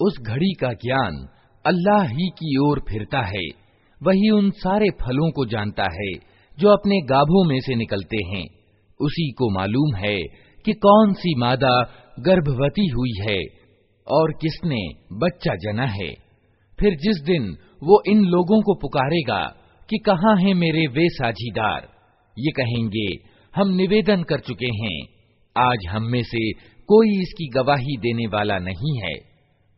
उस घड़ी का ज्ञान अल्लाह ही की ओर फिरता है। वही उन सारे फलों को जानता है, जो अपने गाभों में से निकलते हैं। उसी को मालूम है कि कौन सी मादा गर्भवती हुई है और किसने बच्चा जना है। फिर जिस दिन वो इन लोगों को पुकारेगा कि कहाँ हैं मेरे वे साझीदार, ये कहेंगे, हम निवेदन कर चुके हैं, आज हम में से कोई इसकी गवाही देने वाला नहीं है।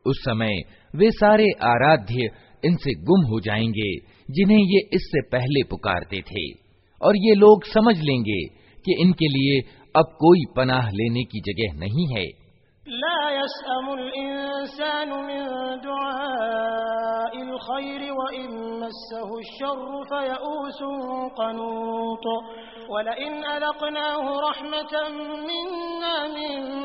उस समय वे सारे आराध्य इनसे गुम हो जाएंगे जिन्हें ये इससे पहले पुकारते थे और ये लोग समझ लेंगे कि इनके लिए अब कोई पनाह लेने की जगह नहीं है ला यसअमुल इंसानु मिन दुआइल खैर व इन मस्सहु शर्रु फयऊसुन क़नूत वलइन अज़क़नाहु रहमतन मिन्ना मिन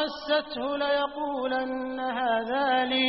मस्सतहु लयक़ूलन हाज़ा ली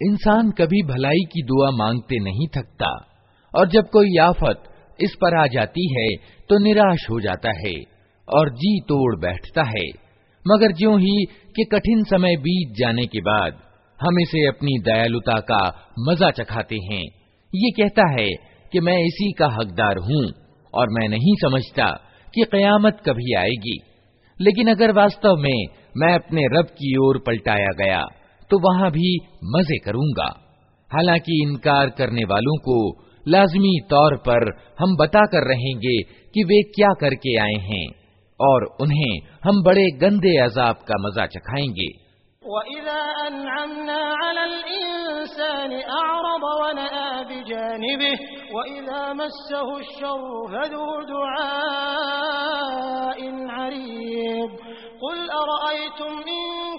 इंसान कभी भलाई की दुआ मांगते नहीं थकता और जब कोई आफत इस पर आ जाती है तो निराश हो जाता है और जी तोड़ बैठता है। मगर ज्यों ही कि कठिन समय बीत जाने के बाद, हम इसे अपनी दयालुता का मज़ा चखाते हैं। ये कहता है कि मैं इसी का हकदार हूँ और मैं नहीं समझता कि कयामत कभी आएगी। लेकिन अगर वास्तव में मैं अपने रब की ओर पलटाया गया तो वहाँ भी मज़े करूँगा। हालाँकि इनकार करने वालों को लाजमी तौर पर हम बता कर रहेंगे कि वे क्या करके आए हैं और उन्हें हम बड़े गंदे अजाब का मज़ा चखाएँगे। कुल अरअयतुम इन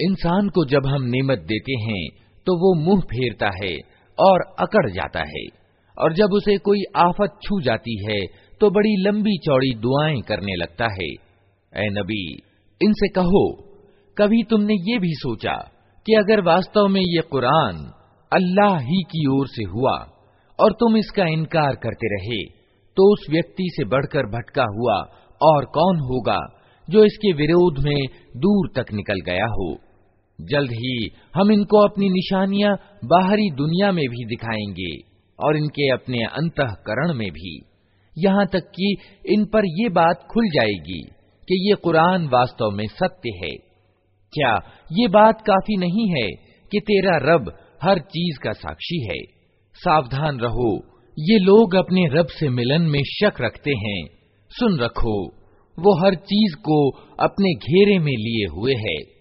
इंसान को जब हम नेमत देते हैं तो वो मुंह फेरता है और अकड़ जाता है और जब उसे कोई आफत छू जाती है तो बड़ी लंबी चौड़ी दुआएँ करने लगता है। ए नबी, इनसे कहो, कभी तुमने ये भी सोचा कि अगर वास्तव में ये कुरान अल्लाह ही की ओर से हुआ और तुम इसका इनकार करते रहे तो उस व्यक्ति से बढ़कर भटका हुआ और कौन होगा जो इसके विरोध में दूर तक निकल गया हो? जल्द ही हम इनको अपनी निशानियाँ बाहरी दुनिया में भी दिखाएँगे। और इनके अपने अंतकरण में भी। यहाँ तक कि इन पर ये बात खुल जाएगी कि ये कुरान वास्तव में सत्य है। क्या ये बात काफ़ी नहीं है कि तेरा रब हर चीज़ का साक्षी है? सावधान रहो, ये लोग अपने रब से मिलन में शक रखते हैं। सुन रखो, वो हर चीज़ को अपने घेरे में लिए हुए है।